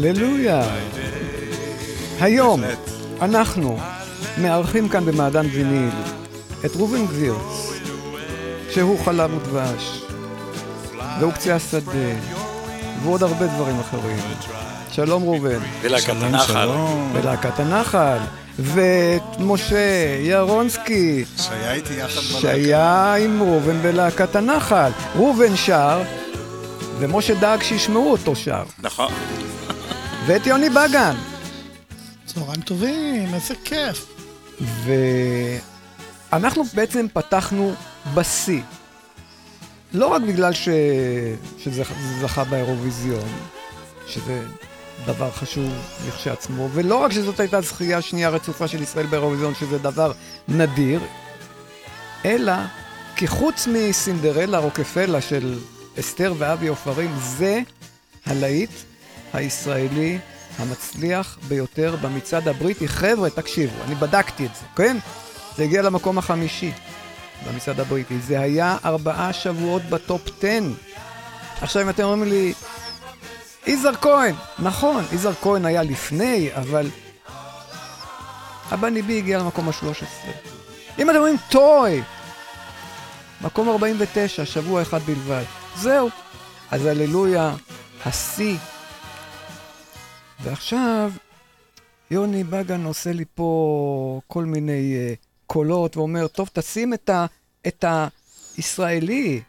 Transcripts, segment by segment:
הללויה. היום אנחנו מארחים כאן במעדן ויניל את ראובן גבירץ, שהוא חלב ודבש, והוא קצה השדה, ועוד הרבה דברים אחרים. שלום ראובן, ולהקת הנחל. ולהקת הנחל, ואת משה ירונסקי, שהיה איתי יחד בלהקה. שהיה עם ראובן בלהקת הנחל. ראובן שר, ומשה דאג שישמעו אותו שר. נכון. ואת יוני בגן. צהריים טובים, איזה כיף. ואנחנו בעצם פתחנו בשיא. לא רק בגלל ש... שזה זה זכה באירוויזיון, שזה דבר חשוב לכשעצמו, ולא רק שזאת הייתה זכייה שנייה רצופה של ישראל באירוויזיון, שזה דבר נדיר, אלא כי חוץ מסינדרלה רוקפלה של אסתר ואבי עופרים, זה הלהיט הישראלי המצליח ביותר במצעד הבריטי. חבר'ה, תקשיבו, אני בדקתי את זה, כן? זה הגיע למקום החמישי במצעד הבריטי. זה היה ארבעה שבועות בטופ 10. עכשיו, אם אתם אומרים לי, יזהר כהן, נכון, יזהר כהן היה לפני, אבל הבני בי הגיע למקום ה-13. אם אתם אומרים טוי, מקום 49, שבוע אחד בלבד. זהו. אז הללויה, השיא. ועכשיו, יוני בגן עושה לי פה כל מיני uh, קולות ואומר, טוב, תשים את, ה, את הישראלי.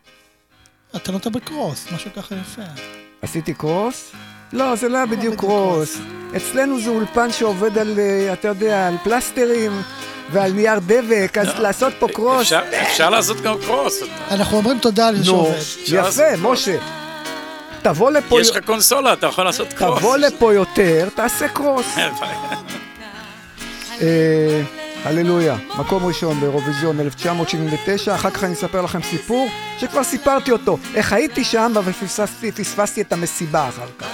אתה נותן בקרוס, משהו ככה יפה. עשיתי קרוס? לא, זה לא היה בדיוק קרוס. אצלנו זה אולפן שעובד על, אה, אתה יודע, על פלסטרים ועל נייר דבק, אז לעשות פה קרוס. אפשר- לעשות גם קרוס. אנחנו אומרים תודה על זה שעובד. יפה, משה. תבוא לפה, יש לך קונסולה, אתה יכול לעשות קרוס. תבוא לפה יותר, תעשה קרוס. אה, הללויה, מקום ראשון באירוויזיון 1979, אחר כך אני אספר לכם סיפור שכבר סיפרתי אותו, איך הייתי שם אבל פספסתי, פספסתי את המסיבה אחר כך.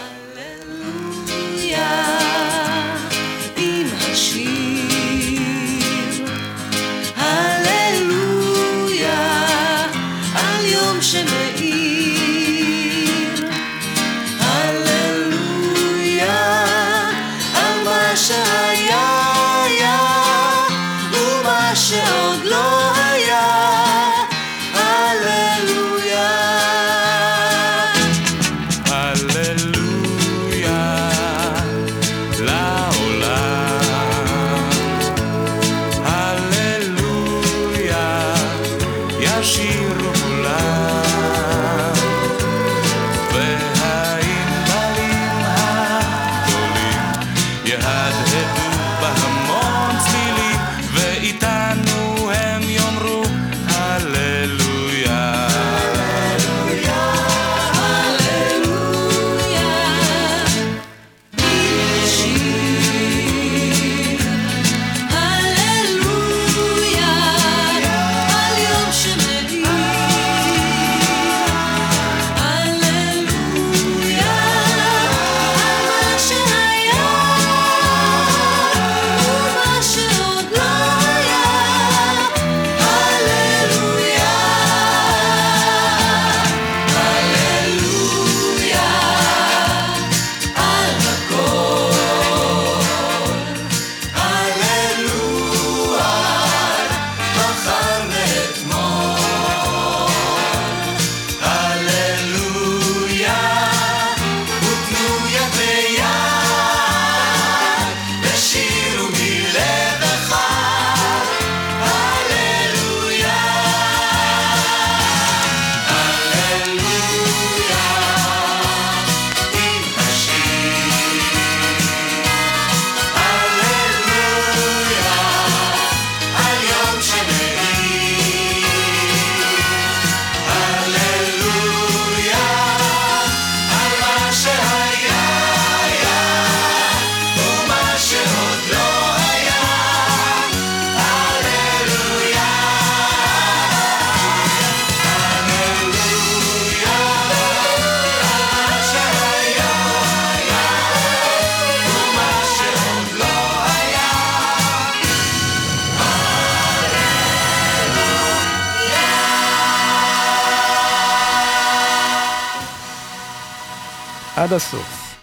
הסוף.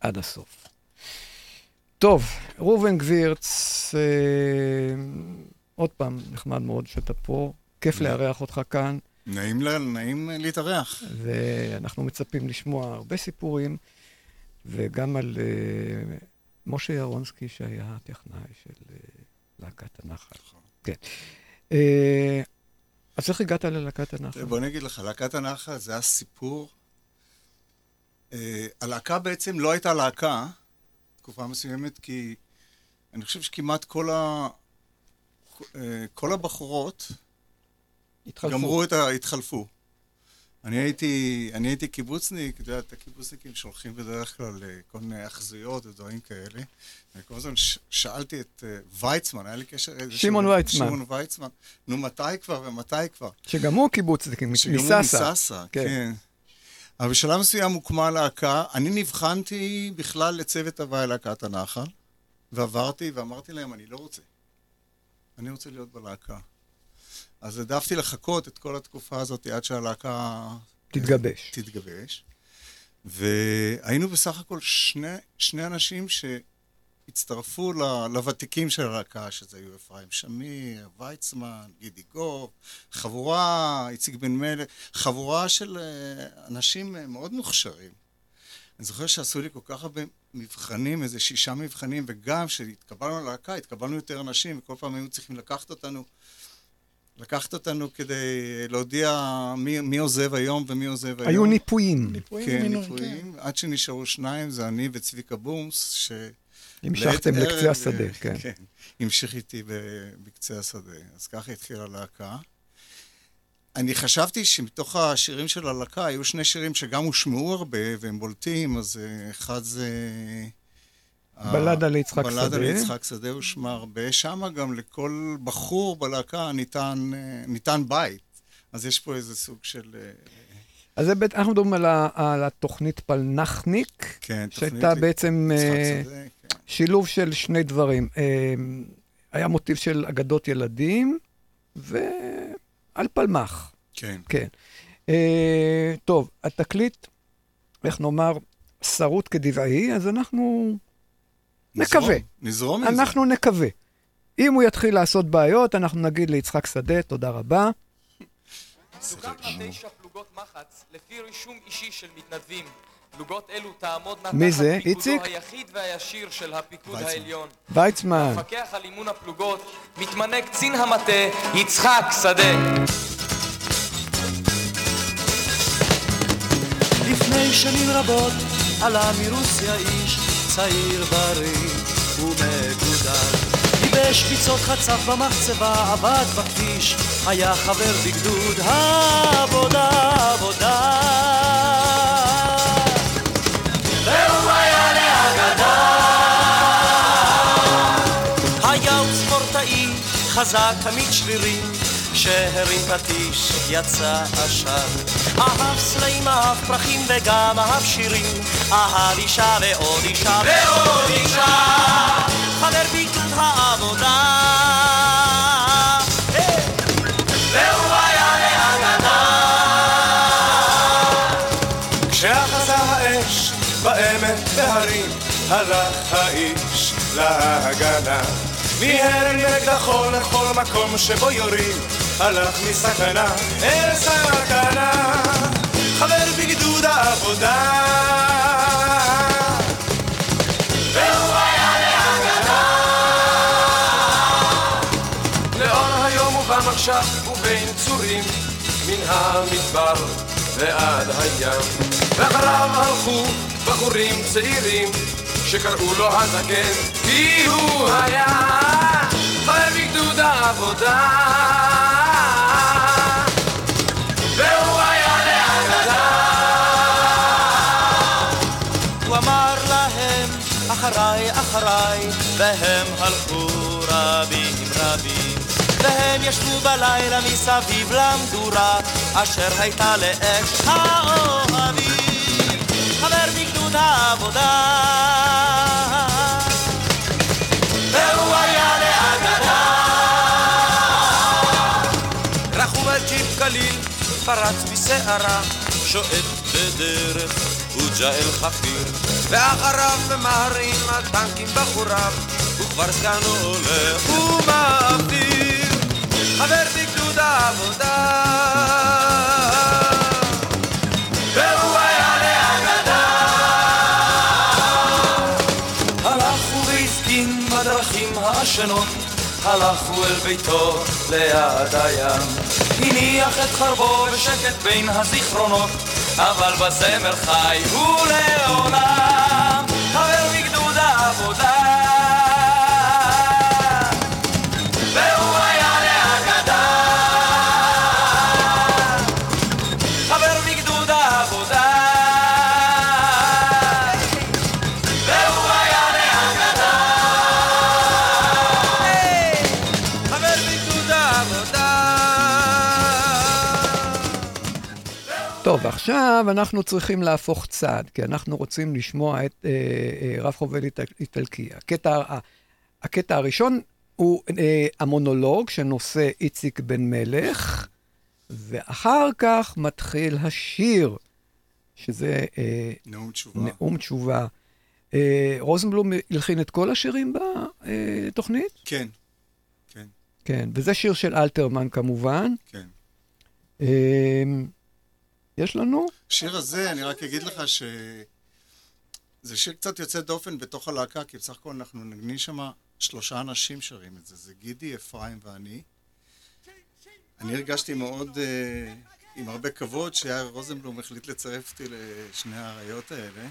עד הסוף. טוב, ראובן גבירץ, אה, עוד פעם, נחמד מאוד שאתה פה. כיף לארח אותך כאן, נעים, לה- נעים להתארח. ואנחנו מצפים לשמוע הרבה סיפורים, וגם על אה, משה ירונסקי, שהיה הטכנאי של אה, להקת הנחל. כן. אה, אז איך הגעת ללהקת הנחל? בוא אני אגיד לך, להקת הנחל זה היה סיפור. אה, הלהקה בעצם לא הייתה להקה, תקופה מסוימת, כי אני חושב שכמעט כל, ה... אה, כל הבחורות התחלפו. גמרו את ה... התחלפו. אני הייתי, אני הייתי קיבוצניק, אתה יודע, את הקיבוצניקים שולחים בדרך כלל אה, כל מיני אחזויות ודברים כאלה. אני כל הזמן ש- שאלתי את אה, ויצמן, היה לי קשר... איזשהו- שמעון ויצמן. שמעון ויצמן. נו, מתי כבר ומתי כבר? שגם הוא קיבוצניק, שגם הוא. מסאסא, כן. כן. אבל בשלב מסוים הוקמה להקה, אני נבחנתי בכלל לצוות הוואי להקת הנחל, ועברתי ואמרתי להם, אני לא רוצה. אני רוצה להיות בלהקה. אז העדפתי לחכות את כל התקופה הזאת עד שהלהקה תתגבש. תתגבש. והיינו בסך הכל שני, שני אנשים שהצטרפו ל- לוותיקים של הלהקה, שזה היו אפרים שמיר, ויצמן, גידי גוב, חבורה, איציק בן מלך, חבורה של אה, אנשים אה, מאוד מוכשרים. אני זוכר שעשו לי כל כך הרבה מבחנים, איזה שישה מבחנים, וגם כשהתקבלנו ללהקה, התקבלנו יותר אנשים, וכל פעם היו צריכים לקחת אותנו, לקחת אותנו כדי להודיע מי, מי עוזב היום ומי עוזב היום. היו ניפויים. ניפויים כן, ומינויים, ניפויים, עד שנשארו שניים, זה אני וצביקה בומס, ש... המשכתם לקצה ערב, השדה, אה, כן. כן, המשיך איתי בקצה השדה. אז ככה התחילה הלהקה. אני חשבתי שמתוך השירים של הלהקה היו שני שירים שגם הושמעו הרבה והם בולטים, אז אה, אחד זה... ה- בלדה ליצחק בלדה שדה. ליצחק שדה הושמע הרבה. שם גם לכל בחור בלהקה ניתן, אה, ניתן בית. אז יש פה איזה סוג של... אה, אז זה בית- אנחנו מדברים על ה- על התוכנית פלנחניק, כן, שהייתה בעצם אה, יצחק שדה. שילוב של שני דברים. אה, היה מוטיב של אגדות ילדים, ועל פלמח, כן. כן. אה, טוב, התקליט, איך נאמר, שרוט כדבעי, אז אנחנו נקווה. נזרום, נזרום עם זה. אנחנו נקווה. אם הוא יתחיל לעשות בעיות, אנחנו נגיד ליצחק שדה, תודה רבה. תוקם תשע פלוגות מחץ לפי רישום אישי של מתנדבים. פלוגות אלו תעמודנה מי תחת זה? פיקודו איציק? היחיד והישיר של הפיקוד ויצמן. העליון. ויצמן, מפקח על אימון הפלוגות מתמנה קצין המטה יצחק שדה. לפני שנים רבות עלה מרוסיה איש צעיר בריא ומגודל. ייבש ביצות חצף במחצבה, עבד בכביש, היה חבר בגדוד העבודה, עבודה. תמיד שרירי, כשהרים פטיש יצא עשן. אהב סלעים, אהב פרחים וגם אהב שירים, אהב אישה ועוד אישה ועוד אישה, חבר בגדוד העבודה. אקדחו לכל מקום שבו יורים, הלך מסכנה אל סכנה. חבר בגדוד העבודה. ובין צורים, מן המדבר ועד הים. ואחריו הלכו בחורים צעירים, שקראו לו הזקן, כי הוא היה העבודה. והוא היה לאגדה. הוא אמר להם, אחריי, אחריי, והם הלכו רבים רבים. והם ישבו בלילה מסביב למדורה, אשר הייתה לאש האוהבים. חבר בגדוד העבודה. פרץ בסערה, שועט בדרך וג'אל חפיר. ואחריו ממהרים הטנקים בחוריו וכבר סגנו הולך ומעביר חבר בגדוד העבודה. והוא היה לאגדה הלכו והפגין בדרכים העשנות הלכו אל ביתו ליד הים הניח את חרבו בשקט בין הזיכרונות אבל בזמר חי הוא לעולם טוב, עכשיו אנחנו צריכים להפוך צד, כי אנחנו רוצים לשמוע את אה, אה, רב חובל איטל- איטלקי. הקטע, ה- הקטע הראשון הוא אה, המונולוג שנושא איציק בן מלך, ואחר כך מתחיל השיר, שזה אה, נאום תשובה. נאום תשובה. אה, רוזנבלום הלחין את כל השירים בתוכנית? כן, כן, כן, וזה שיר של אלתרמן כמובן. כן. אה, יש לנו? השיר הזה, אני רק אגיד לך ש... זה שיר קצת יוצא דופן בתוך הלהקה, כי בסך הכל אנחנו נגנים שם שלושה אנשים שרים את זה. זה גידי, אפרים ואני. אני הרגשתי מאוד, אה, עם הרבה כבוד, שיאיר רוזנבלום החליט לצרף אותי לשני האריות האלה.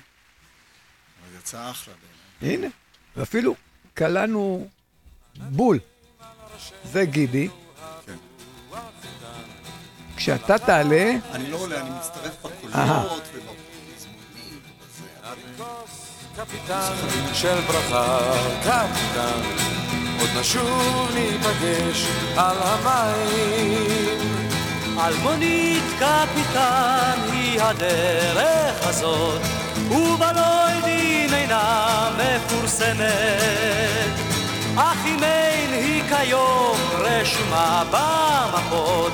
אבל יצא אחלה בעיניי. הנה, ואפילו קלענו בול. זה גידי. כן. כשאתה תעלה, אני לא עולה, אני מצטרף. בקולות ובפזמונים. קפיטן של ברכה, קפיטן, עוד נשוב על המים. אלמונית קפיטן היא הדרך הזאת, ובלוידים אינה מפורסמת. אך אם אין היא כיום רשומה במפות,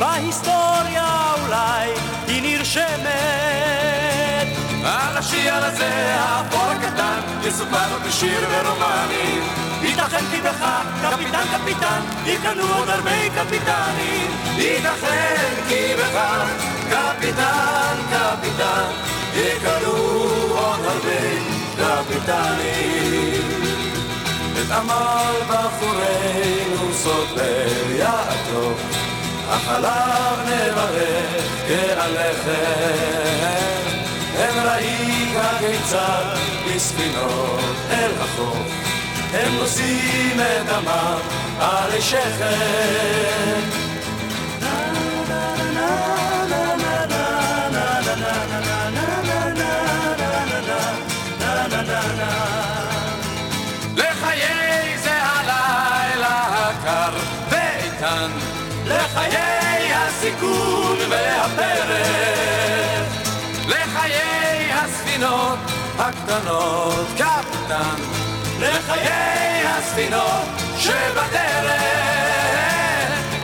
בהיסטוריה אולי היא נרשמת. על השיר הזה, האפור הקטן, יסופר בשיר ורומנים. ייתכן כי בך, קפיטן קפיטן, יקנו עוד הרבה קפיטנים. ייתכן כי בך, קפיטן, קפיטן, יקנו עוד הרבה קפיטנים. את עמל בחורינו סוטר יעקב, עליו נברך כעליכם. הם ראית כיצד בספינות אל החוף, הם נושאים את דמם עלי שכם. לחיי זה הלילה הקר ואיתן, לחיי הסיכון והפרק, לחיי הספינות הקטנות, קפטן, לחיי הספינות שבדרך,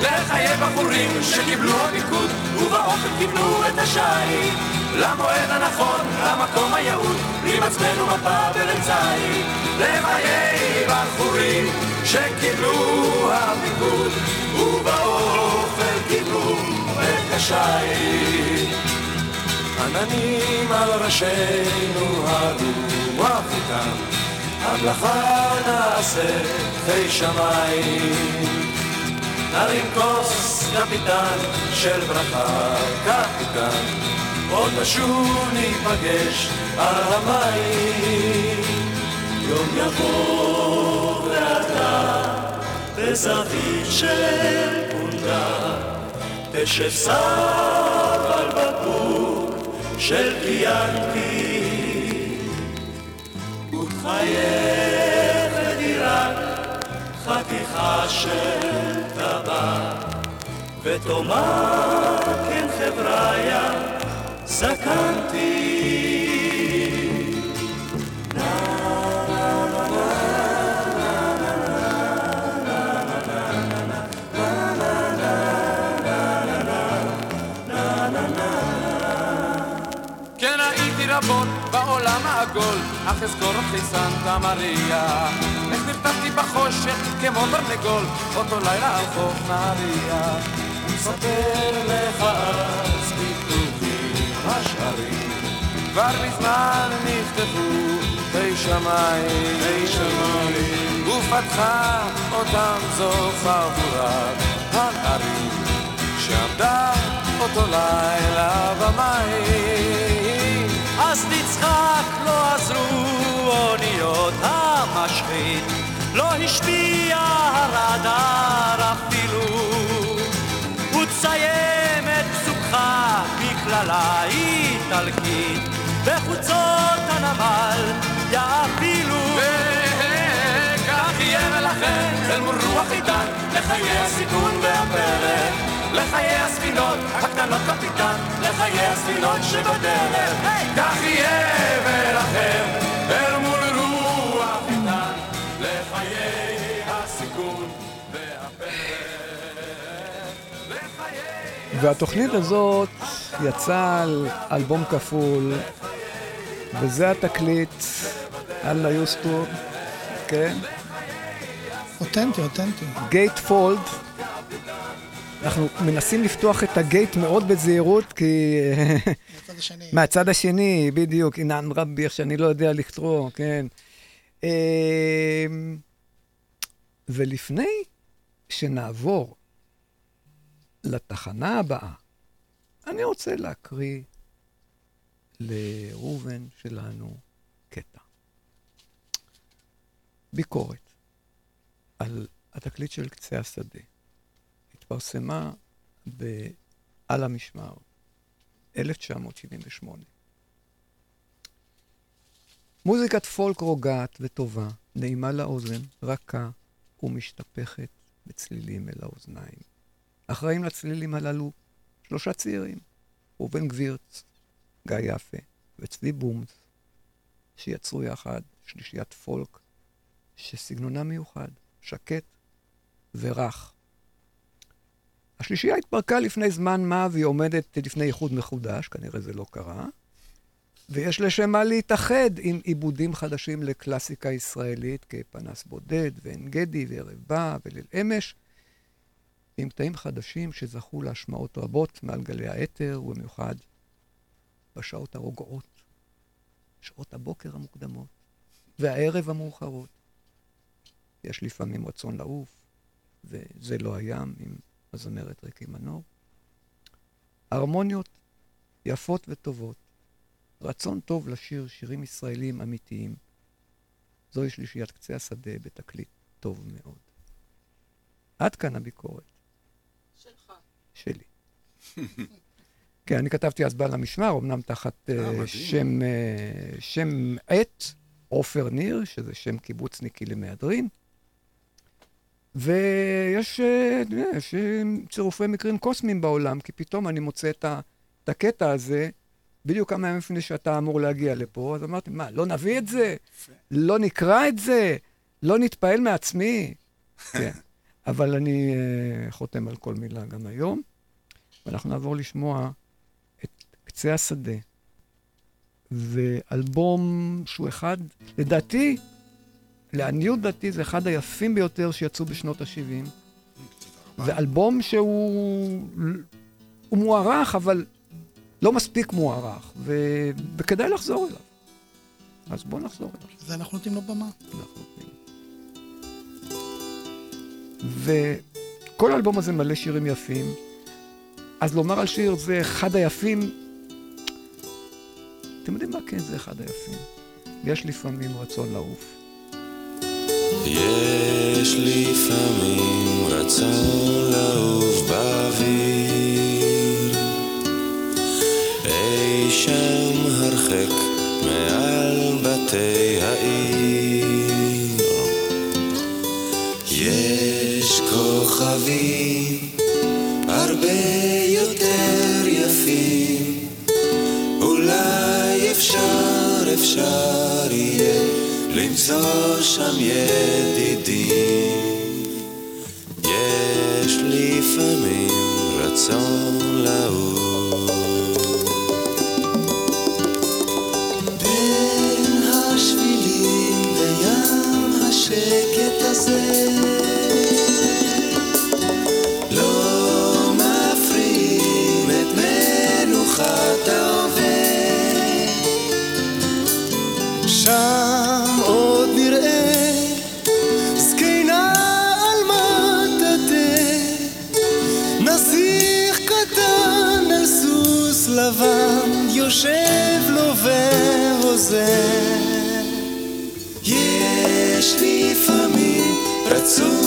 לחיי בחורים שקיבלו הפיקוד ובאופן קיבלו את השיט, למועד הנכון, למקום היעוד, עם עצמנו מפה ולצי, לחיי בחורים שקיבלו הפיקוד ובאופן קיבלו את השיט. עננים על ראשינו הרוח איתם, המלאכה נעשה חי שמיים. נרים כוס קפיטן של ברכה, קפיטן, עוד נשוב ניפגש על המים. יום יבוא ואתה בזווית של פונדה, תשב סב על בקבוק של קיאנקי, ותחייך לדירת חתיכה של טבק, ותאמר כן חבריה, זקנתי. רבות בעולם העגול, אך אזכור אותי סנטה מריה. איך נרתמתי בחושך כמו תרנגול, אותו לילה על חוף נהריה. אספר לך אז פתוחים השערים, כבר מזמן נפתחו בי שמיים, בי שמיים, ופתחה אותם זו חבורת הנערים, שעמדה אותו לילה במים. תצחק, לא עזרו אוניות המשחית, לא השפיע הרדאר אפילו. ותסיים את פסוקך בקללה איטלקית, בחוצות הנמל יאפילו. וכך יהיה לכם אל מול רוח איתן, לחיי הסיכון והפרק, לחיי הספינות הקטנות קפיטן, לחיי הספינות שבדרך. כך יהיה ולכם אל מול רוח איתן, לחיי הסיכון והפרק. והתוכנית הזאת יצאה על אלבום כפול, וזה התקליט, אללה יוסטור, כן? אותנטי, אותנטי. גייט פולד. אנחנו מנסים לפתוח את הגייט מאוד בזהירות, כי... מהצד השני. מהצד השני, בדיוק, אינן רבי, איך שאני לא יודע לקרוא, כן. אמ, ולפני שנעבור לתחנה הבאה, אני רוצה להקריא לראובן שלנו קטע. ביקורת על התקליט של קצה השדה. התפרסמה ב- על המשמר, 1978. מוזיקת פולק רוגעת וטובה, נעימה לאוזן, רכה ומשתפכת בצלילים אל האוזניים. אחראים לצלילים הללו שלושה צעירים, ראובן גבירץ, גיא יפה וצבי בומס, שיצרו יחד שלישיית פולק שסגנונה מיוחד, שקט ורך. השלישייה התפרקה לפני זמן מה והיא עומדת לפני איחוד מחודש, כנראה זה לא קרה, ויש לשם מה להתאחד עם עיבודים חדשים לקלאסיקה ישראלית כפנס בודד ועין גדי וערב בא וליל אמש, עם קטעים חדשים שזכו להשמעות רבות מעל גלי האתר, ובמיוחד בשעות הרוגעות, שעות הבוקר המוקדמות והערב המאוחרות. יש לפעמים רצון לעוף, וזה לא הים עם הזמרת ריקי מנור. הרמוניות יפות וטובות, רצון טוב לשיר שירים ישראלים אמיתיים. זוהי שלישיית קצה השדה בתקליט טוב מאוד. עד כאן הביקורת. שלך. שלי. כן, אני כתבתי אז בעל המשמר, אמנם תחת uh. שם, uh, שם עט, עופר ניר, שזה שם קיבוצניקי למהדרין. ויש אה, יש, אה, צירופי מקרים קוסמיים בעולם, כי פתאום אני מוצא את, ה, את הקטע הזה, בדיוק כמה ימים לפני שאתה אמור להגיע לפה, אז אמרתי, מה, לא נביא את זה? לא נקרא את זה? לא נתפעל מעצמי? כן. אבל אני uh, חותם על כל מילה גם היום. ואנחנו נעבור לשמוע את קצה השדה, ואלבום שהוא אחד, לדעתי, לעניות דעתי זה אחד היפים ביותר שיצאו בשנות ה-70. ואלבום שהוא הוא מוערך, אבל לא מספיק מוערך, ו... וכדאי לחזור אליו. אז בואו נחזור אליו. זה אנחנו נותנים לו במה. אנחנו נותנים. וכל האלבום הזה מלא שירים יפים. אז לומר על שיר זה אחד היפים, אתם יודעים מה? כן, זה אחד היפים. יש לפעמים רצון לעוף. יש לפעמים רצון לעוף באוויר. אי שם הרחק מעל בתי העיר. יש כוכבים הרבה יותר יפים. אולי אפשר, אפשר למצוא שם ידידים. יש לפעמים רצון לעוף. בין השבילים בים השקט הזה לא לבן יושב לו ועוזר. יש לפעמים רצון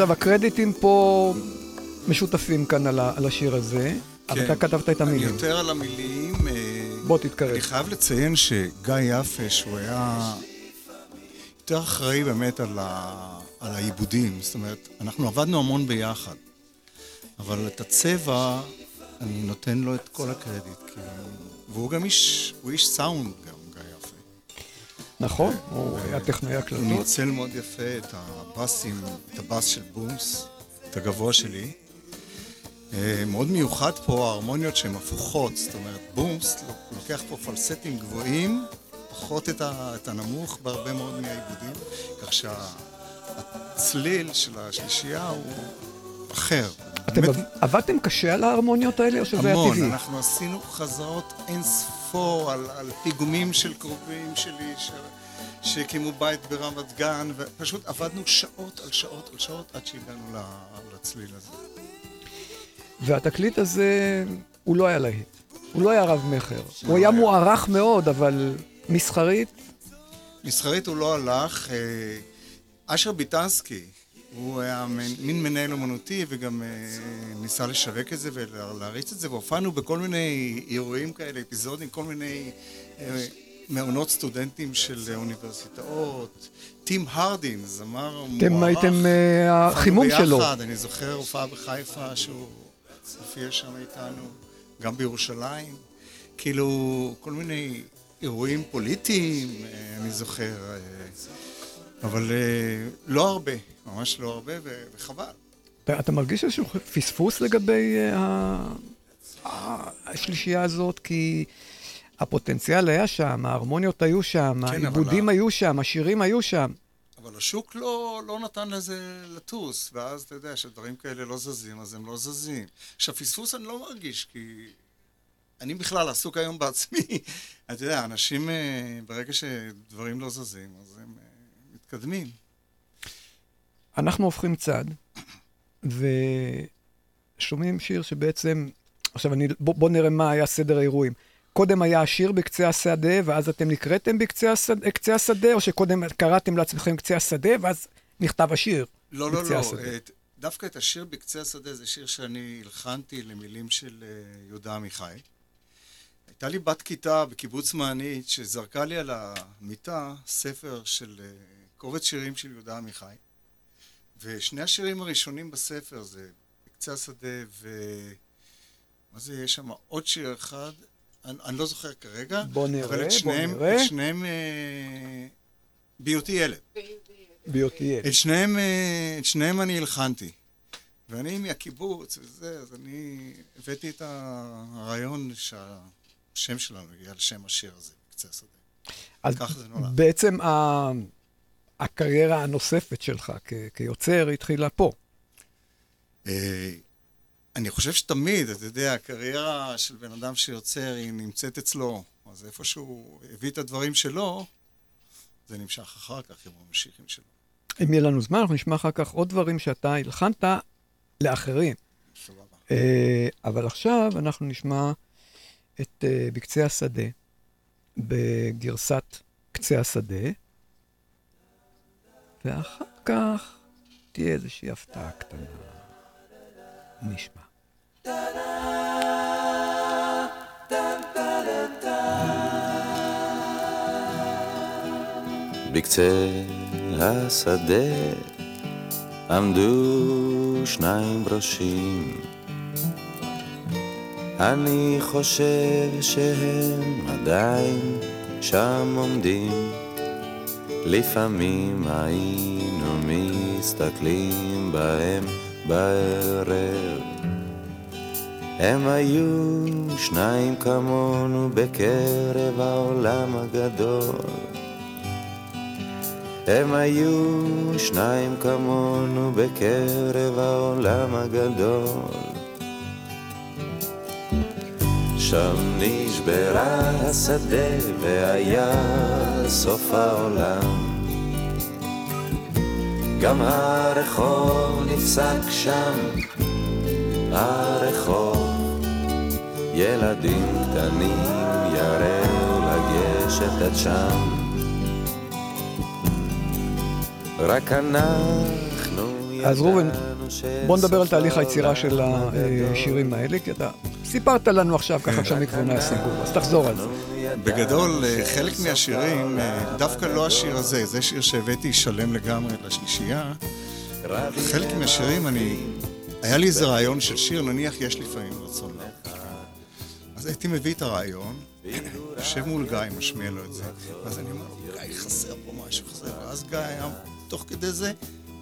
עכשיו, הקרדיטים פה משותפים כאן על, ה- על השיר הזה, אבל אתה כתבת את המילים. אני יותר על המילים. אה, בוא תתקרב. אני חייב לציין שגיא יפה, שהוא היה יותר אחראי באמת על, ה... על העיבודים. זאת אומרת, אנחנו עבדנו המון ביחד, אבל את הצבע, אני נותן לו את כל הקרדיט. כי... והוא גם איש, הוא איש סאונד גם. נכון, הוא היה טכנאי הוא הקלטות. ניצל מאוד יפה את הבאסים, את הבאס של בומס, את הגבוה שלי. אה, מאוד מיוחד פה ההרמוניות שהן הפוכות, זאת אומרת, בומס לוקח פה פלסטים גבוהים, פחות את, הנמוך בהרבה מאוד מהעיבודים, כך שהצליל של השלישייה הוא אחר. אתם באמת עב- עבדתם קשה על ההרמוניות האלה, או שזה היה המון, טבעי? אנחנו עשינו חזרות אין ספור על, על פיגומים של קרובים שלי ש, שהקימו בית ברמת גן, ופשוט עבדנו שעות על שעות על שעות עד שהגענו לצליל הזה. והתקליט הזה, הוא לא היה להיט. הוא לא היה רב-מכר. הוא היה מוערך מאוד, אבל מסחרית, מסחרית הוא לא הלך. אה, אשר ביטנסקי, הוא היה מין- מנהל אומנותי וגם אה, ניסה לשווק את זה ולהריץ את זה, והופענו בכל מיני אירועים כאלה, אפיזודים, כל מיני אה, מעונות סטודנטים של אוניברסיטאות. טים הרדין, זמר מוערך. אתם הייתם אה, החימום שלו. ביחד, אני זוכר הופעה בחיפה שהוא הופיע שם איתנו, גם בירושלים. כאילו, כל מיני אירועים פוליטיים, אני זוכר, אבל לא הרבה, ממש לא הרבה, וחבל. אתה, מרגיש איזשהו פספוס לגבי אה, השלישייה הזאת? כי הפוטנציאל היה שם, ההרמוניות היו שם, כן, העיבודים היו שם, השירים היו שם. אבל השוק לא, לא נתן לזה לטוס, ואז אתה יודע שדברים כאלה לא זזים, אז הם לא זזים. עכשיו, פספוס אני לא מרגיש, כי אני בכלל עסוק היום בעצמי. אתה יודע, אנשים, אה, ברגע שדברים לא זזים, אז הם אה, מתקדמים. אנחנו הופכים צד, ושומעים שיר שבעצם... עכשיו, אני, בוא, בוא נראה מה היה סדר האירועים. קודם היה השיר בקצה השדה, ואז אתם נקראתם בקצה השדה, קצה השדה, או שקודם קראתם לעצמכם קצה השדה, ואז נכתב השיר לא, לא, לא. השדה. את, דווקא את השיר בקצה השדה זה שיר שאני הלחנתי למילים של אה, יהודה עמיחי. הייתה לי בת כיתה בקיבוץ מענית שזרקה לי על המיטה ספר של אה, קובץ שירים של יהודה עמיחי. ושני השירים הראשונים בספר זה בקצה השדה ו... מה זה, יש שם עוד שיר אחד, אני, אני לא זוכר כרגע. בוא נראה, אבל את בוא שניהם, נראה. את שניהם אה, בהיותי ילד. בהיותי ילד. את שניהם, אה, את שניהם אני הלחנתי. ואני מהקיבוץ וזה, אז אני הבאתי את הרעיון שהשם שלנו יהיה על שם השיר הזה, בקצה השדה. אז. בעצם ה... הקריירה הנוספת שלך כ... כיוצר התחילה פה. אה, אני חושב שתמיד, אתה יודע, הקריירה של בן אדם שיוצר היא נמצאת אצלו. אז איפה שהוא הביא את הדברים שלו, זה נמשך אחר כך עם המשיכים שלו. אם יהיה לנו זמן, אנחנו נשמע אחר כך עוד דברים שאתה הלחנת לאחרים. סבבה. אה, אבל עכשיו אנחנו נשמע את אה, בקצה השדה, בגרסת קצה השדה. ואחר כך תהיה איזושהי הפתעה קטנה. נשמע. בקצה השדה עמדו שניים בראשים אני חושב שהם עדיין שם עומדים לפעמים היינו מסתכלים בהם בערב. הם היו שניים כמונו בקרב העולם הגדול. הם היו שניים כמונו בקרב העולם הגדול שם נשברה השדה והיה סוף העולם. גם הרחוב נפסק שם, הרחוב ילדים קטנים יראו לגשת עד שם. רק אנחנו אז ראובן, בוא נדבר על תהליך היצירה של השירים האלה, כי אתה סיפרת לנו עכשיו ככה שהמיקרון היה סגור, אז תחזור על זה. בגדול, אה, חלק מהשירים, אה, דווקא לא השיר הזה, זה שיר שהבאתי שלם לגמרי לשלישייה. חלק מהשירים אני... היה לי איזה רעיון של שיר, נניח יש לפעמים רצון לעבוד. אז הייתי מביא את הרעיון, יושב מול גיא, משמיע לו את זה, ואז אני אומר, גיא, חסר פה משהו, חסר, ואז גיא היה, תוך כדי זה,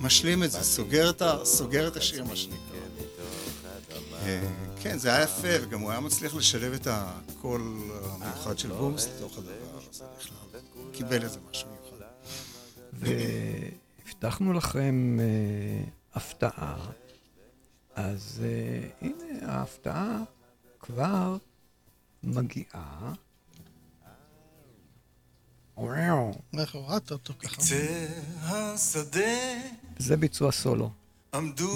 משלים את זה, סוגר את, ה, סוגר את השיר, מה שנקרא. אה, כן, זה היה יפה, וגם הוא היה מצליח לשלב את הקול המיוחד של בומס לתוך הדבר הזה בכלל. קיבל איזה משהו מיוחד. והבטחנו לכם אה, הפתעה, אז אה, הנה ההפתעה כבר מגיעה. וואו. איך הורדת אותו ככה? קצה השדה זה ביצוע סולו.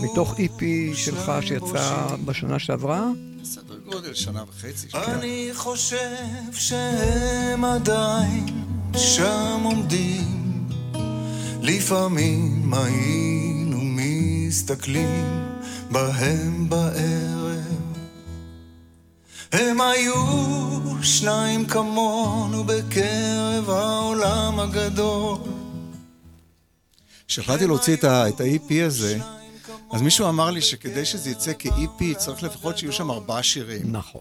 מתוך איפי שלך שיצא בשנה שעברה? סדר גודל, שנה וחצי. אני חושב שהם עדיין שם עומדים. לפעמים היינו מסתכלים בהם בערב. הם היו שניים כמונו בקרב העולם הגדול. כשהחלטתי להוציא את ה-EP הזה, אז מישהו אמר לי שכדי שזה יצא כ-EP צריך לפחות שיהיו שם ארבעה שירים. נכון.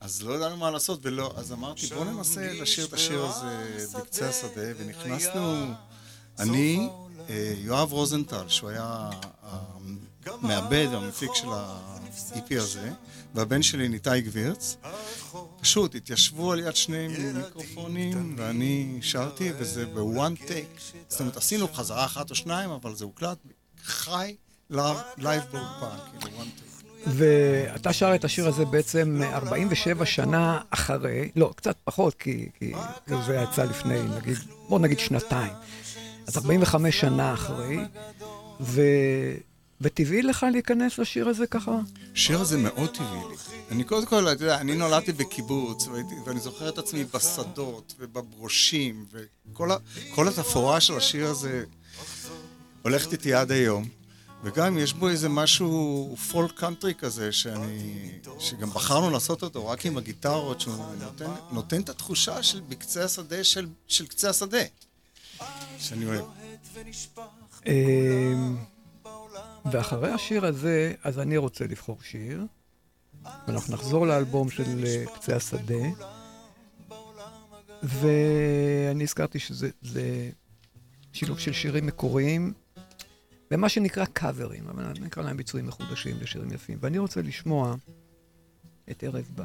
אז לא ידענו מה לעשות, ולא, אז אמרתי, בוא ננסה לשיר את השיר הזה בקצה השדה, ונכנסנו, אני, אה, יואב רוזנטל, שהוא היה המעבד, המפיק של ה-EP הזה, והבן שלי ניתאי גבירץ, פשוט התיישבו על יד שני מיקרופונים, ואני שרתי, וזה ב one take. זאת אומרת, עשינו חזרה אחת או שניים, אבל זה הוקלט חי לייב באולפן, כאילו. ואתה שר את השיר הזה בעצם 47 שנה אחרי, לא, קצת פחות, כי, כי זה יצא לפני, נגיד, בוא נגיד שנתיים. אז 45 שנה אחרי, ו... וטבעי לך להיכנס לשיר הזה ככה? השיר הזה מאוד טבעי לי. אני קודם כל, אתה יודע, אני נולדתי בקיבוץ, ואני זוכר את עצמי בשדות ובברושים, וכל ה, התפאורה של השיר הזה הולכת איתי עד היום. וגם יש בו איזה משהו פולק קאנטרי כזה, שאני, שגם בחרנו לעשות אותו רק עם הגיטרות, שהוא נותן, נותן את התחושה של בקצה השדה, של, של קצה השדה, שאני אוהב. אמ, ואחרי השיר הזה, אז אני רוצה לבחור שיר, ואנחנו נחזור לאלבום של אה, קצה השדה, ואני הזכרתי שזה שילוב של שירים מקוריים, ומה שנקרא קאברים, אבל נקרא להם ביצועים מחודשים לשירים יפים. ואני רוצה לשמוע את ערב בא.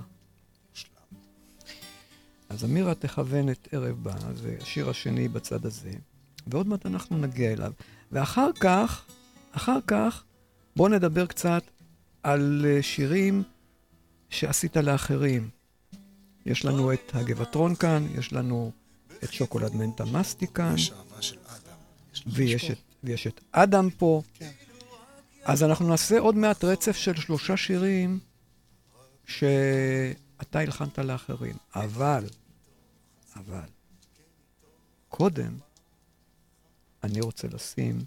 אז אמירה תכוון את ערב בא, זה השיר השני בצד הזה, ועוד מעט אנחנו נגיע אליו. ואחר כך, אחר כך, בואו נדבר קצת על אה, שירים שעשית לאחרים. יש לנו את הגבעטרון כאן, יש לנו את שוקולד מנטה מסטי כאן. ויש את, ויש את אדם פה. כן. אז אנחנו נעשה עוד מעט רצף של שלושה שירים שאתה הלחנת לאחרים. אבל, אבל, קודם, אני רוצה לשים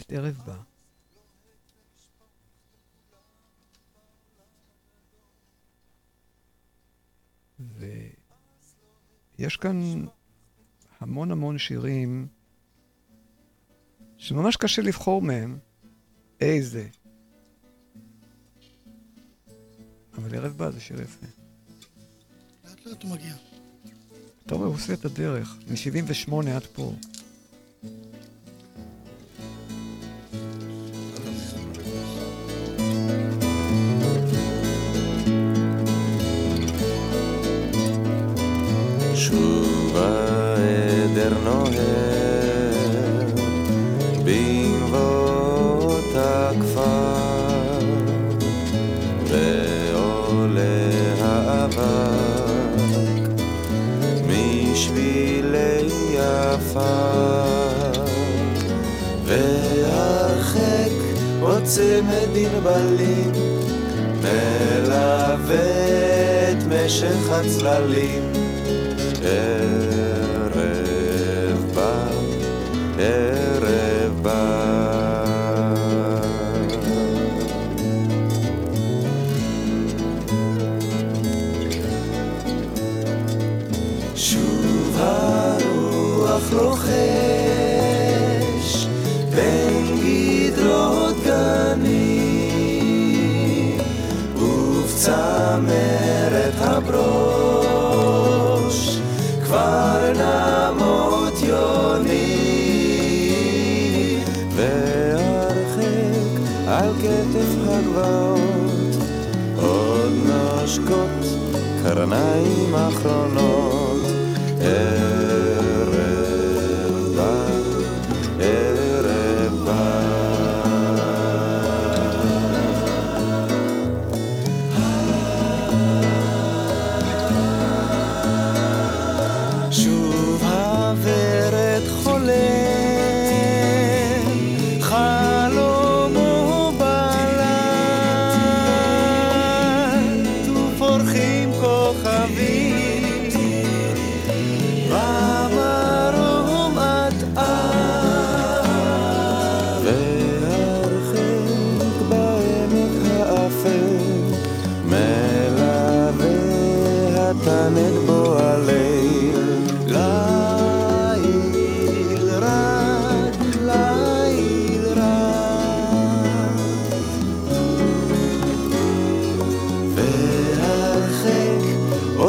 את ערב בא. ויש כאן המון המון שירים שממש קשה לבחור מהם איזה. אבל ערב בא זה שיר יפה. לאט לאט הוא מגיע. אתה רואה, הוא עושה את הדרך, מ-78 עד פה. שוב העדר נוהר עוצם ענבלים מלווה את משך הצללים. ערב conocer.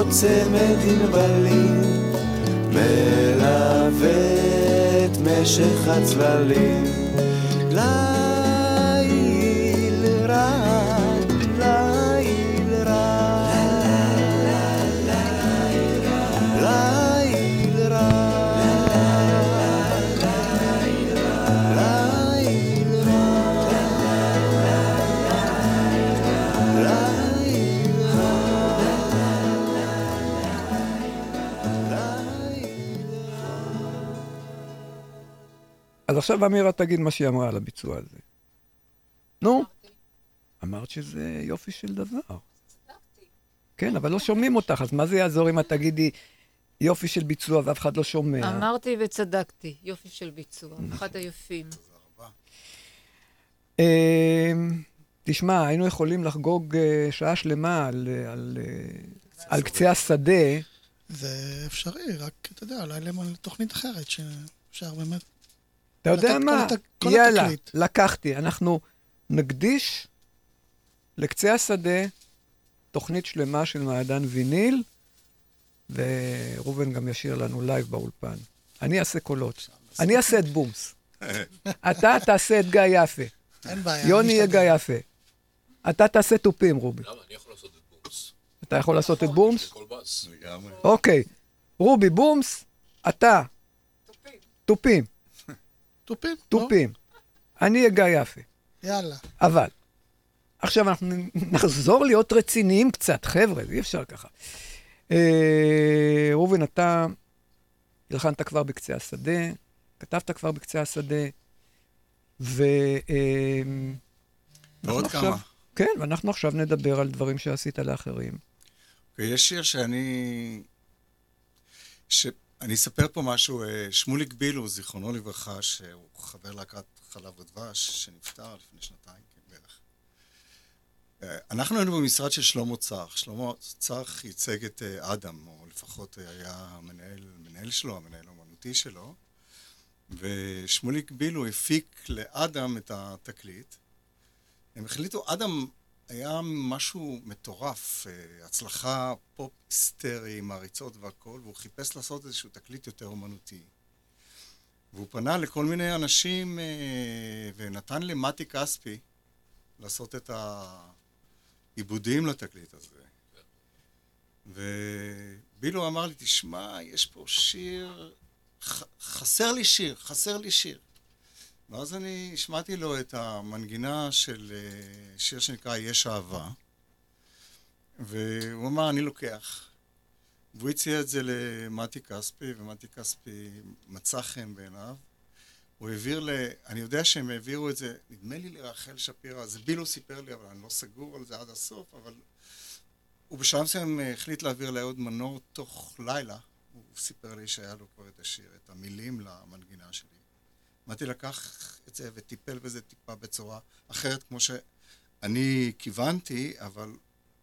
עוצמת ענבלים, מלווה את משך הצללים. עכשיו אמירה תגיד מה שהיא אמרה על הביצוע הזה. נו, אמרת שזה יופי של דבר. כן, אבל לא שומעים אותך, אז מה זה יעזור אם את תגידי יופי של ביצוע ואף אחד לא שומע? אמרתי וצדקתי, יופי של ביצוע, אחד היפים. אמ, תשמע, היינו יכולים לחגוג אה, שעה שלמה על, אה, על, אה, קצה השדה. זה אפשרי, רק, אתה יודע, אולי למען תוכנית אחרת, שאפשר באמת... אתה יודע מה? כל יאללה, התקליט. לקחתי. אנחנו נקדיש לקצה השדה תוכנית שלמה של מעדן ויניל, וראובן גם ישיר לנו לייב באולפן. אני אעשה קולות. אני אעשה את בומס. אתה תעשה את גיא יפה. אין בעיה. יוני יהיה. גיא יפה. אתה תעשה תופים, רובי. למה? אני יכול לעשות את בומס. אתה יכול לעשות את בומס? כל בס. לגמרי. אוקיי. רובי בומס, אתה. תופים. תופים. תופים. אני גיא יפה. יאללה. אבל, עכשיו אנחנו נחזור להיות רציניים קצת, חבר'ה, אי אפשר ככה. אה, ראובן, אתה הלחנת כבר בקצה השדה, כתבת כבר בקצה השדה, ו... אה, ועוד אנחנו כמה. עכשיו- כן, ואנחנו עכשיו נדבר על דברים שעשית לאחרים. יש שיר שאני... ש... אני אספר פה משהו, אה, שמוליק בילו, זיכרונו לברכה, שהוא חבר להקת חלב ודבש, שנפטר לפני שנתיים, כן, בערך. אה, אנחנו היינו במשרד של שלמה צח. שלמה צח ייצג את אה, אדם, או לפחות היה המנהל, המנהל שלו, המנהל האומנותי שלו, ושמוליק בילו הפיק לאדם את התקליט. הם החליטו, אדם היה משהו מטורף, אה, הצלחה פופ היסטרי, מעריצות והכל, והוא חיפש לעשות איזשהו תקליט יותר אומנותי. והוא פנה לכל מיני אנשים אה, ונתן למתי כספי לעשות את העיבודים לתקליט הזה. ובילו אמר לי, תשמע, יש פה שיר, ח- חסר לי שיר, חסר לי שיר. ואז אני השמעתי לו את המנגינה של אה, שיר שנקרא יש אהבה, והוא אמר, אני לוקח. והוא הציע את זה למתי כספי, ומתי כספי מצא חן בעיניו. הוא העביר ל... אני יודע שהם העבירו את זה, נדמה לי לרחל שפירא, זה בילו סיפר לי, אבל אני לא סגור על זה עד הסוף, אבל הוא בשלב מסוים אה, החליט להעביר לאהוד מנור תוך לילה. הוא סיפר לי שהיה לו כבר את השיר, את המילים למנגינה שלי. מתי לקח את זה וטיפל בזה טיפה בצורה אחרת, כמו שאני כיוונתי, אבל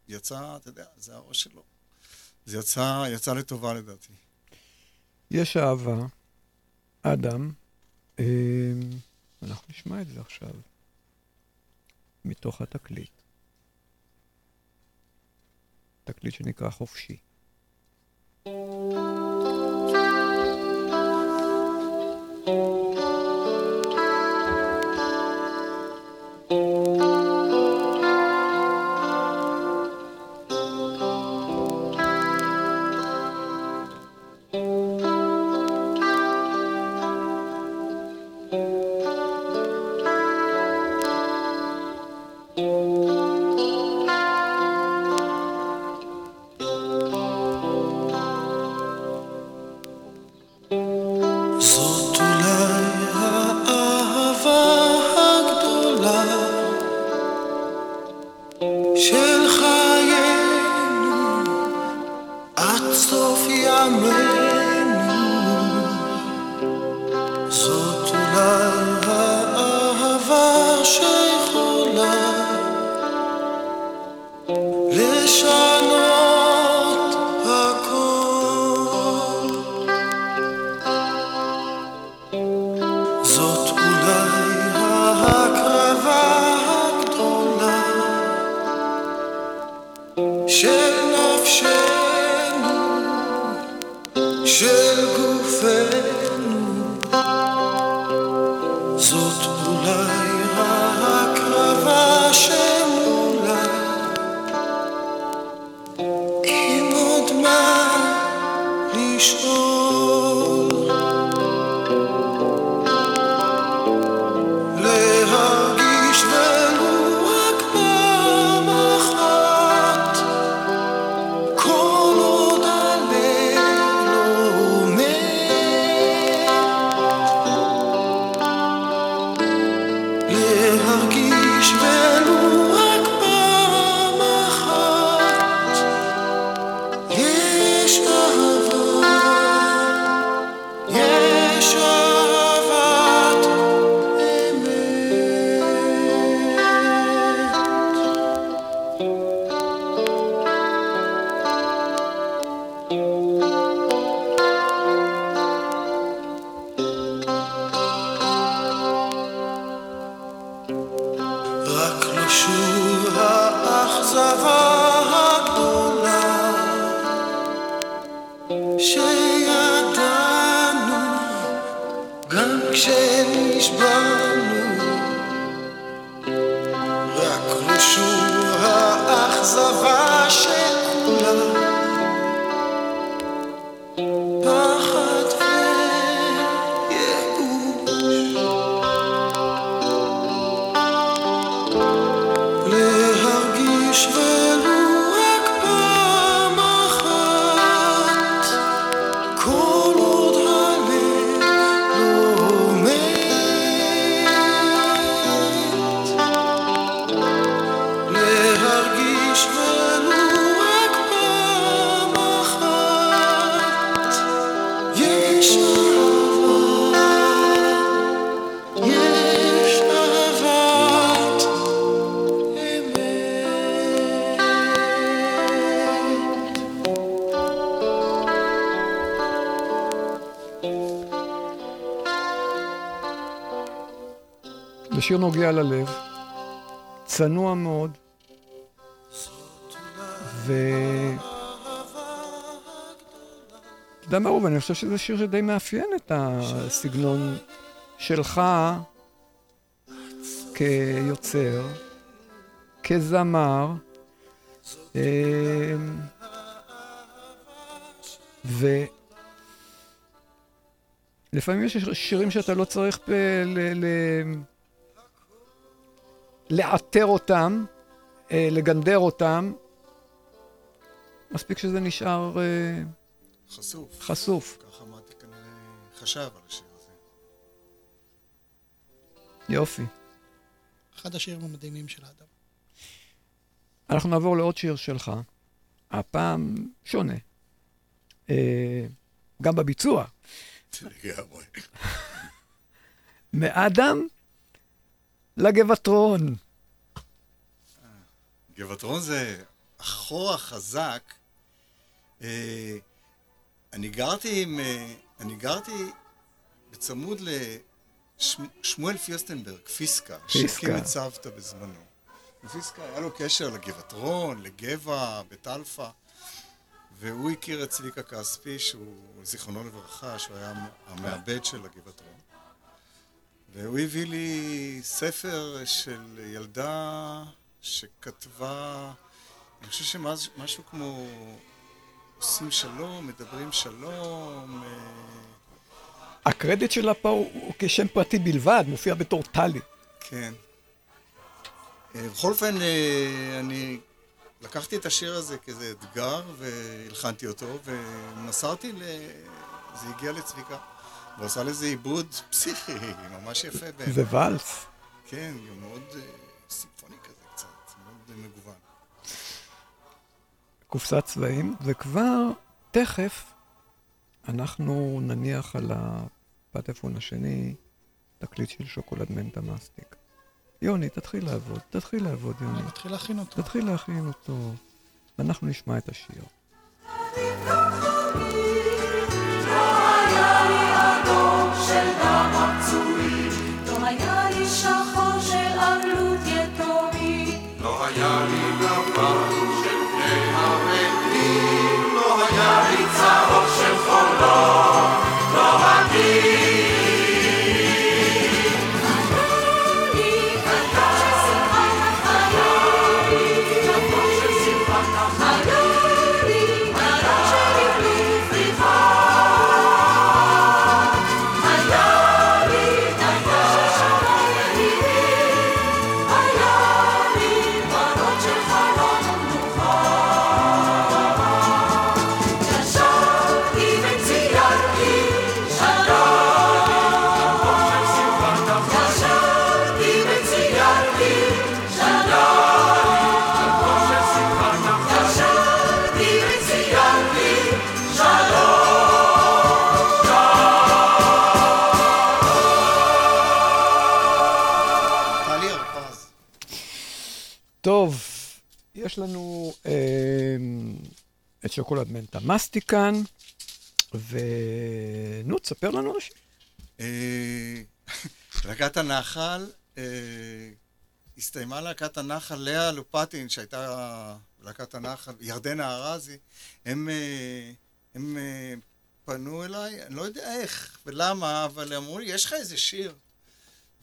יצא, אתה יודע, זה הראש שלו. זה יצא, יצא לטובה לדעתי. יש אהבה, אדם, אה, אנחנו נשמע את זה עכשיו, מתוך התקליט. תקליט שנקרא חופשי. זאת שיר נוגע ללב, צנוע מאוד, ו... אתה יודע מה, רוב, אני חושב שזה שיר שדי מאפיין את הסגנון שלך כיוצר, כזמר, אמ, ולפעמים יש שירים שאתה לא צריך ל- ל- לעטר אותם, אה, לגנדר אותם, מספיק שזה נשאר אה, חשוף. חשוף. ככה מתי כנראה חשב על השיר הזה. יופי. אחד השירים המדהימים של האדם. אנחנו נעבור לעוד שיר שלך, הפעם שונה. אה, גם בביצוע. לגמרי. מאדם לגבעטרון. גבעטרון זה אחורה חזק. אה, אני גרתי עם... אה, אני גרתי בצמוד לשמואל פיוסטנברג, פיסקה, פיסקה. שהקים את סבתא בזמנו. פיסקה היה לו קשר לגבעטרון, לגבע, אלפא, והוא הכיר את צביקה כספי, שהוא, זיכרונו לברכה, שהוא היה המעבד של הגבעטרון. והוא הביא לי ספר של ילדה שכתבה, אני חושב שמשהו כמו עושים שלום, מדברים שלום. אה, הקרדיט שלה פה הוא הוא כשם פרטי בלבד, מופיע בתור טלי. כן. אה, בכל אופן, אה, אני לקחתי את השיר הזה כאיזה אתגר והלחנתי אותו ומסרתי ל... זה הגיע לצביקה. והוא עשה לזה עיבוד פסיכי, ממש יפה באמת. זה ואלס. כן, גם מאוד אה, סימפוני כזה קצת, מאוד מגוון. קופסת צבעים, וכבר תכף אנחנו נניח על הפטפון השני תקליט של שוקולד מנטה מסטיק. יוני, תתחיל לעבוד, תתחיל לעבוד, יוני. תתחיל להכין אותו. תתחיל להכין אותו, ואנחנו נשמע את השיר. היה שחור של אבלות יתומים. לא היה לי גוון של פני המתים, לא היה לי של חולות, את שוקולד מנטה מסטיק כאן, ונו, תספר לנו השיר. אה, להקת הנחל, אה, הסתיימה להקת הנחל, לאה לופטין, שהייתה להקת הנחל, ירדנה ארזי, הם, אה, הם פנו אליי, אני לא יודע איך ולמה, אבל אמרו לי, יש לך איזה שיר?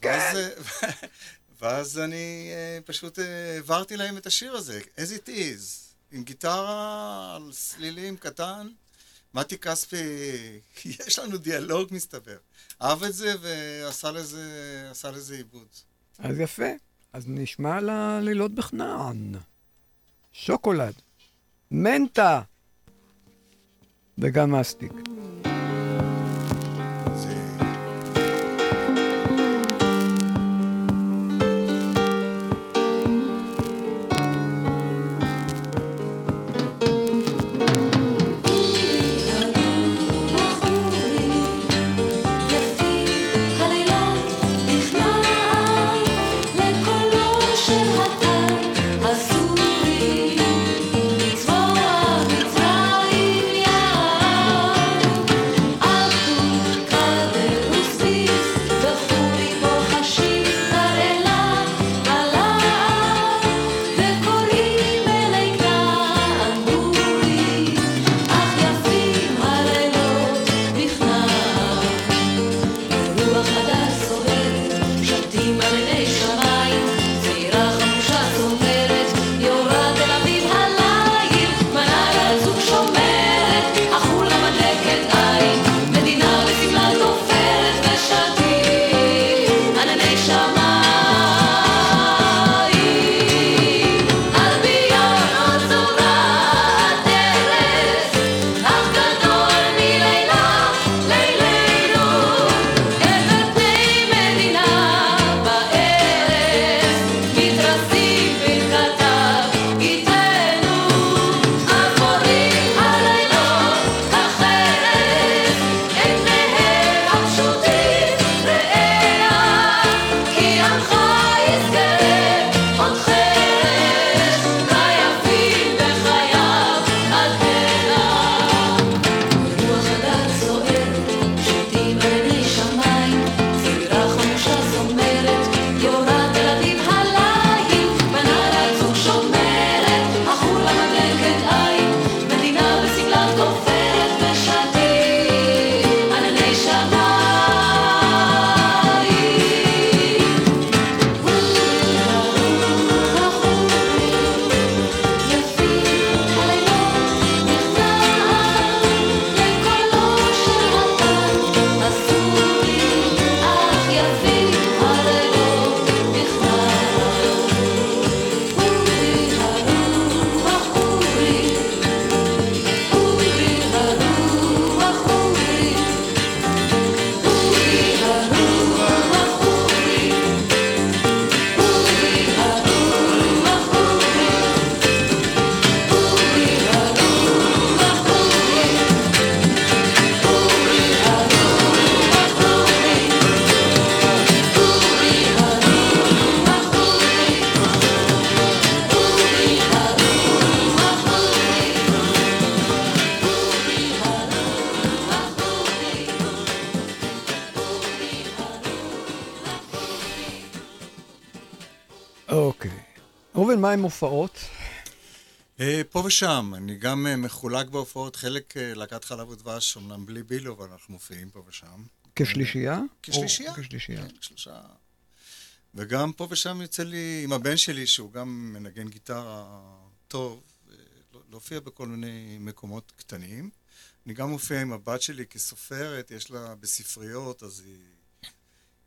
ואז, אה, ואז אני פשוט העברתי להם את השיר הזה, as it is, עם גיטרה על סלילים קטן. מתי כספי, יש לנו דיאלוג מסתבר. אהב את זה ועשה לזה, לזה עיבוד. אז יפה, אז נשמע על הלילות בכנען. שוקולד, מנטה, וגם מסטיק. הלילות אוקיי. ראובן, מה עם הופעות? אה, פה ושם, אני גם אה, מחולק בהופעות, חלק אה, להקת חלב ודבש, אמנם בלי בילו, אבל אנחנו מופיעים פה ושם. כשלישייה? כשלישייה. כשלישייה. כן, שלושה. וגם פה ושם יוצא לי, עם הבן שלי, שהוא גם מנגן גיטרה טוב, אה, לא- להופיע בכל מיני מקומות קטנים. אני גם מופיע עם הבת שלי כסופרת, יש לה בספריות, אז היא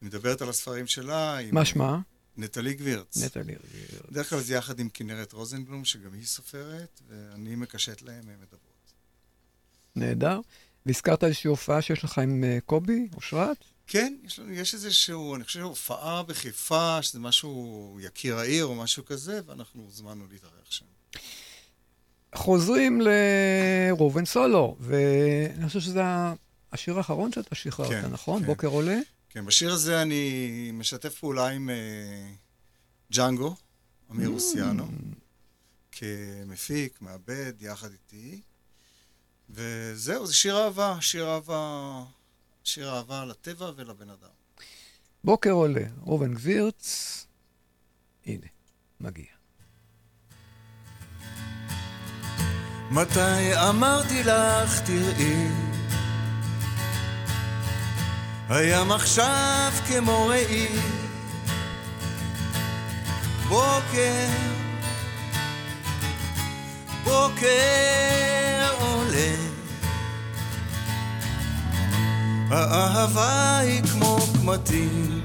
מדברת על הספרים שלה. מה שמה? נטלי גבירץ. נטלי גבירץ. בדרך כלל זה יחד עם כנרת רוזנבלום, שגם היא סופרת, ואני מקשט להם, הן מדברות. נהדר. והזכרת איזושהי הופעה שיש לך עם אה, קובי, אושרת? כן, יש, לנו, יש איזשהו, אני חושב, הופעה בחיפה, שזה משהו יקיר העיר או משהו כזה, ואנחנו הוזמנו להתארח שם. חוזרים לראובן סולו, ואני חושב שזה השיר האחרון שאתה שחררת, כן, נכון? כן. בוקר עולה? כן, בשיר הזה אני משתף פעולה עם אה, ג'אנגו, אמיר Mm. אוסיאנו, כמפיק, מעבד, יחד איתי. וזהו, זה שיר אהבה, שיר אהבה, שיר אהבה לטבע ולבן אדם. בוקר עולה, ראובן גבירץ, הנה, מגיע. מתי אמרתי לך תראי הים עכשיו כמו ראי. בוקר. בוקר עולה. האהבה היא כמו קמטים.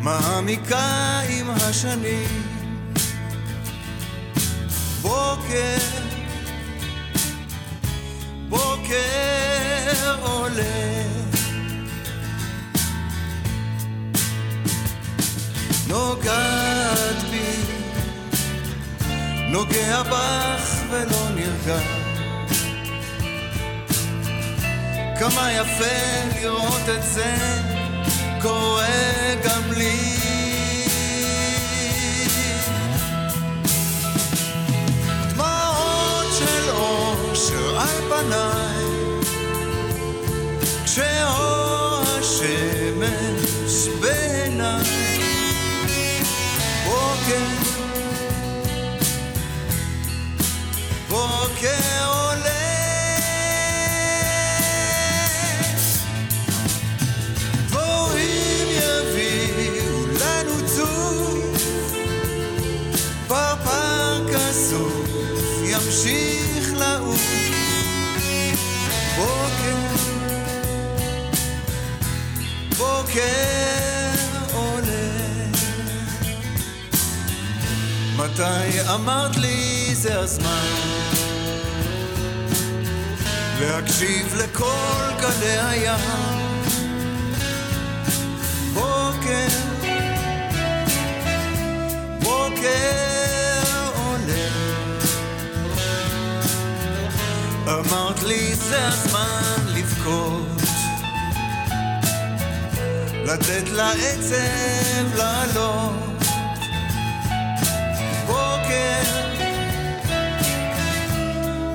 מעמיקה עם השנים. בוקר, נוגע בך ולא נרגע. כמה יפה לראות את זה קורה גם לי. דמעות של אושר על פניי בוקר עולה. מתי אמרת לי זה הזמן? להקשיב לכל גלי הים. בוקר, בוקר עולה. אמרת לי זה הזמן לבכות לתת לעצב לעלות. בוקר,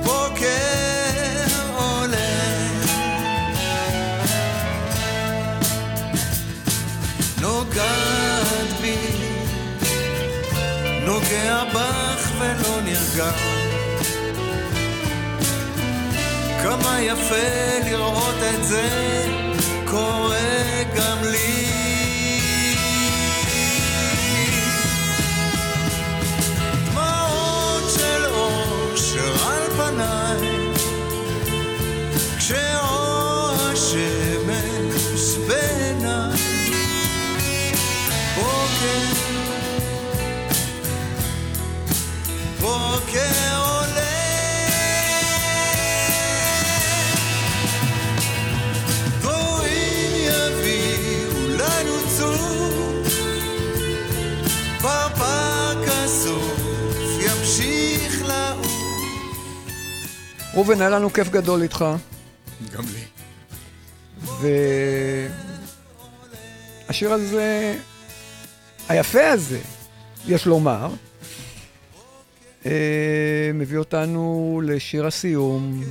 בוקר עולה. נוגעת בי נוגע בך ולא נרגע. כמה יפה לראות את זה קורה גם לי. ראובן, היה לנו כיף גדול איתך, גם לי. והשיר הזה, היפה הזה, יש לומר, אה, מביא אותנו לשיר הסיום,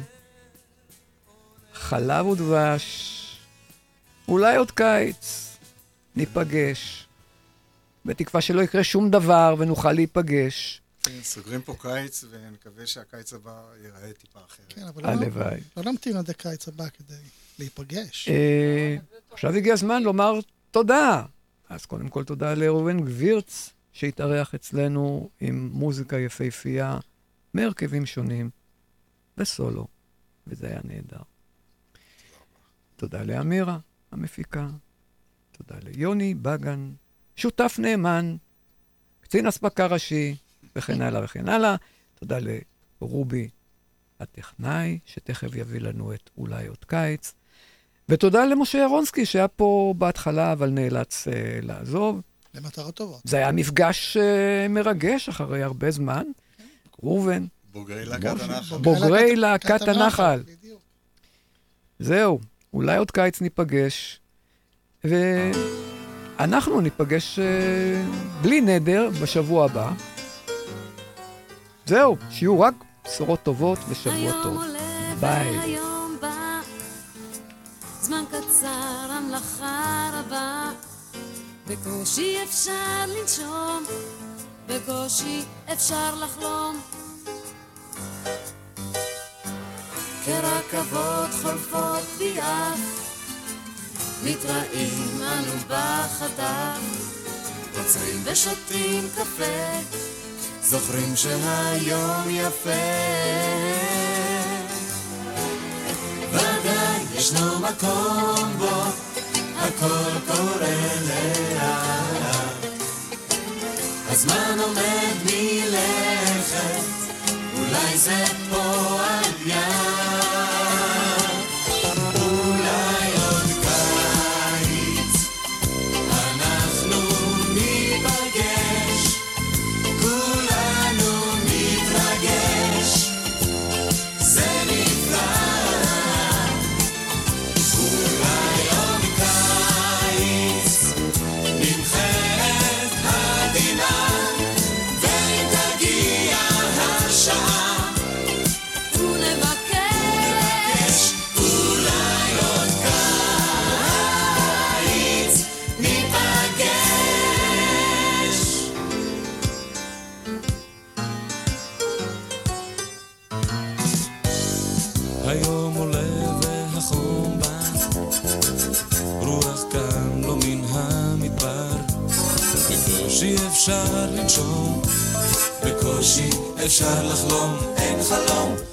חלב ודבש, אולי עוד קיץ, ניפגש, בתקווה שלא יקרה שום דבר ונוכל להיפגש. כן, סוגרים פה קיץ, ונקווה שהקיץ הבא ייראה טיפה אחרת. כן, אבל הלוואי. לא נמתין עד הקיץ הבא כדי להיפגש. אה, עכשיו הגיע הזמן לומר תודה. אז קודם כל תודה לראובן גבירץ, שהתארח אצלנו עם מוזיקה יפהפייה מהרכבים שונים, בסולו, וזה היה נהדר. תודה לאמירה, המפיקה. תודה ליוני בגן, שותף נאמן, קצין אספקה ראשי, וכן הלאה וכן הלאה. תודה לרובי הטכנאי, שתכף יביא לנו את אולי עוד קיץ. ותודה למשה ירונסקי, שהיה פה בהתחלה, אבל נאלץ uh, לעזוב. למטרות טובות. זה היה מפגש uh, מרגש אחרי הרבה זמן. ראובן. בוגרי להקת הנחל. בוגרי להקת הנחל. זהו, אולי עוד קיץ ניפגש. ואנחנו ניפגש uh, בלי נדר בשבוע הבא. זהו, שיהיו רק בשורות טובות ושבוע טוב. ביי. זמן קצר, המלאכה רבה, בקושי אפשר לנשום, בקושי אפשר לחלום. כרכבות חולפות ביעף, מתראים אנו בחדר, עוצרים ושותים קפה, זוכרים שהיום יפה. ודאי ישנו מקום בו הכל קורה לאט. הזמן עומד מלכת, אולי זה פה על יד. לנשום, בקושי אפשר לחלום, אין חלום.